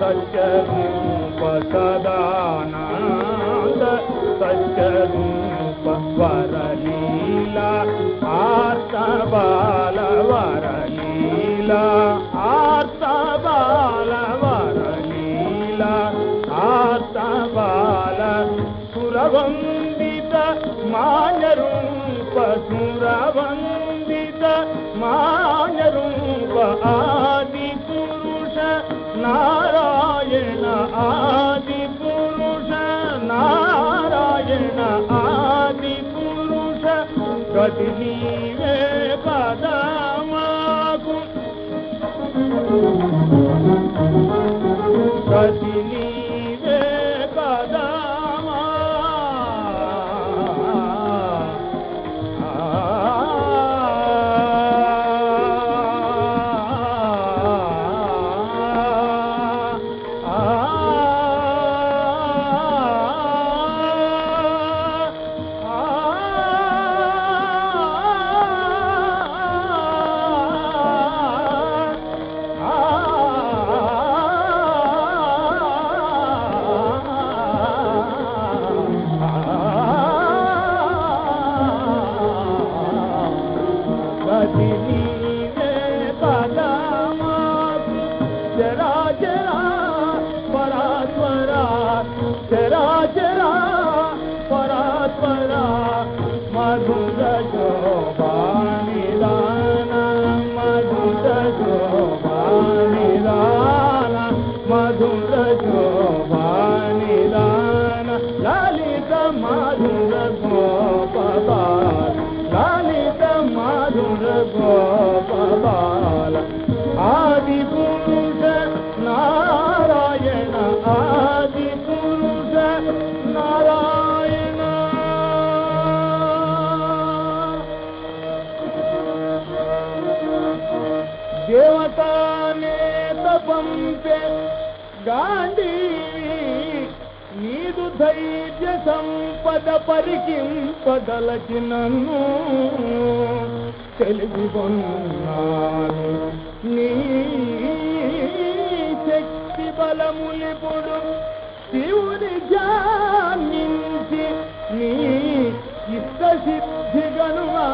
సత్యరూప సదానంద సత్యరూప వరలీల ఆర్త బాల వరలీల. సురవందిత మాన్యరూప సురవందిత మాన్యరూప ఆది పురుష నారాయణ ఆది పురుష నారాయణ ఆది పురుష గతి నీవే కదా మధుర శోభాని దాన లలిత మధుర గోపాల లలిత మధుర గోపాల ఆది పురుష నారాయణ. ఆది పురుష నారాయణ గాంధీ నీదు ధైర్య సంపద పరికింపదలచి నన్ను తెలివి కొన్నాను నీ శక్తి బలములిపుడు శివుని జాన్నించి నీ ఇష్ట సిద్ధి గనుమా